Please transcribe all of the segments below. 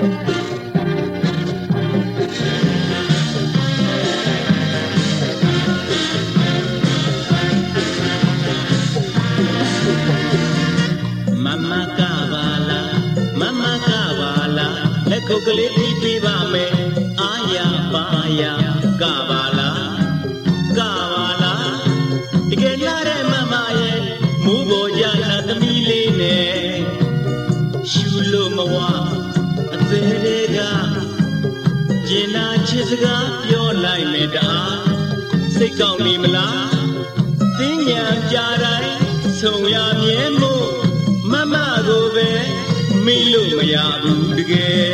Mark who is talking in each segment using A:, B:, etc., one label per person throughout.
A: မမကပါလားမမကပါလားလက်ခုပ်ကလေးပြီး ပေးပါမယ်အာရပါရကပါလားကပါလားတကယ်လာတဲ့မမရဲ့မူပေါ်ကြတာသမီးလေးနဲ့ရှူလို့မဝအသေးလေးကကျင်နာချစ်စကားပြောလိုက်မယ်တအားစိတ်ကောင်းနေမလားတင်းညံကြတိုင်းဆုံရမြဲမို့မမကိုပဲမိလို့မရဘူးတကယ်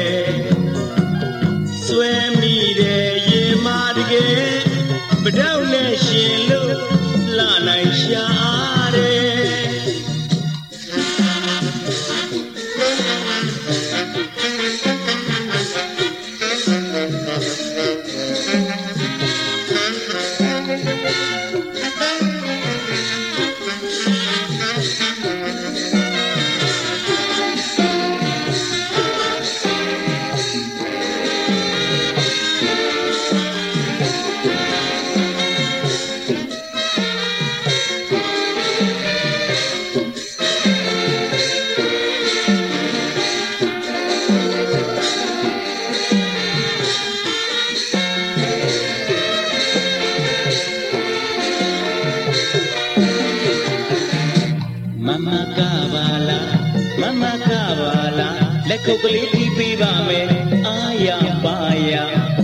A: လားလက်ခုပ်ကလေးတီးပေးပါမယ်အာရပါရ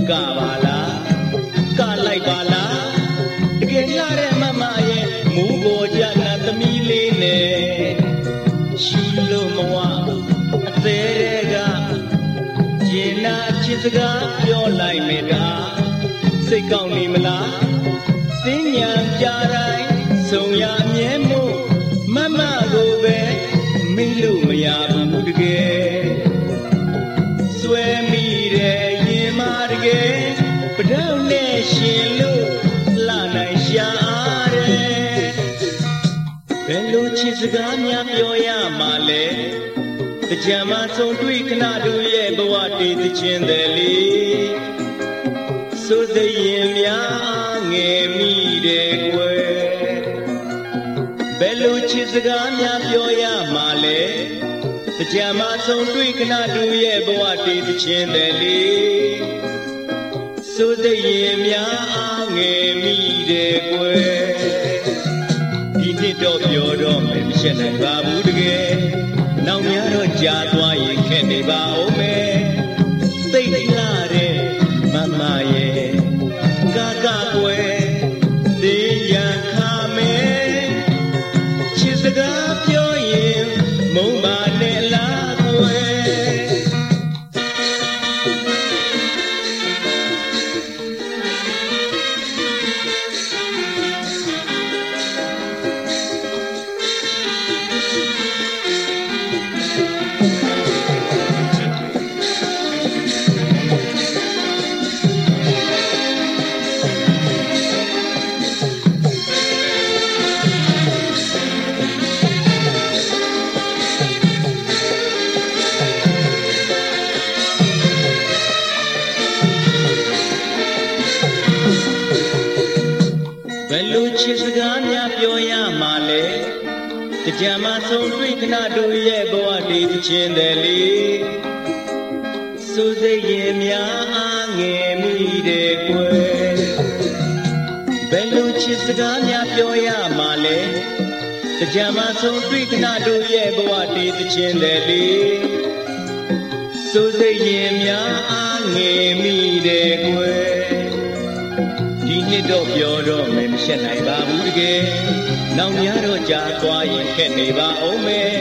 A: ကပါလားကလိုက်ပါလားတကယ်လာတဲ့မမရဲ့မူပေါ်ကြနာသမီးလေးနဲ့ရှူလို့မဝအသေးကရင်နာချစ်စကားပြောလိုက်မယ်တာစိတ်ကောင်းနေမလားတင်းညာကြတိုင်းဆုံရမြဲမို့မမကိုပဲ မိလို့မရဘူးတကယ်ဆွဲမိတယ်ရင်မတကယ်ပဒေါနဲ့ရှင်လို့လာနိုင်ရှာတယ်ဘယ်လိုချစ်စကားများပြောရမှာလဲတကြံမဆုံးတွေ့ခဏတို့ရဲ့ဘဝတည်သချင်းတယ်လေစိုးစိတ်ရင်များငယ်မိတယ်ကွယ် ဘယ်လိုချစ်စကားများပြောရမှာလဲတကြံမဆုံးတွေ့ခဏတူရဲ့ဘဝတည်သချင်းတယ်လေစိုးစိတ်ရင်များအားငယ်မိတယ်ကွယ်ဒီနှစ်တော့ပြောတော့မယ်မရှင်းနိုင်ပါဘူးတကယ်နောက်များတော့ကြာသွားရင်ခက်နေပါဦးမယ် တကြံမဆုံးတွေ့ခဏတို့ရဲ့ဘဝတည်သချင်းတယ်လေစိုးစိတ်ရင်များအားငယ်မိတယ်ကွယ်ဘယ်လိုချစ်စကားများပြောရမှာလဲတကြံမဆုံးတွေ့ခဏတို့ရဲ့ဘဝတည်သချင်းတယ်လေစိုးစိတ်ရင်များအားငယ်မိတယ်ကွယ်ဒီ နှစ်တော့ပြောတော့မယ်မရှက်နိုင်ပါဘူးတကယ်နောက်များတော့ကြာသွားရင်ခက်နေပါအောင်မယ်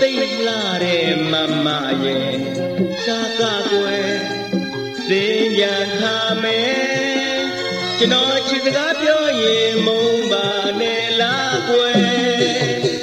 A: သိတ်လာတဲ့မမရဲ့ကာကာကွယ်သိညာခါမယ်ကျွန်တော်ချစ်စကားပြောရင်မုံပါနဲ့လားကွယ်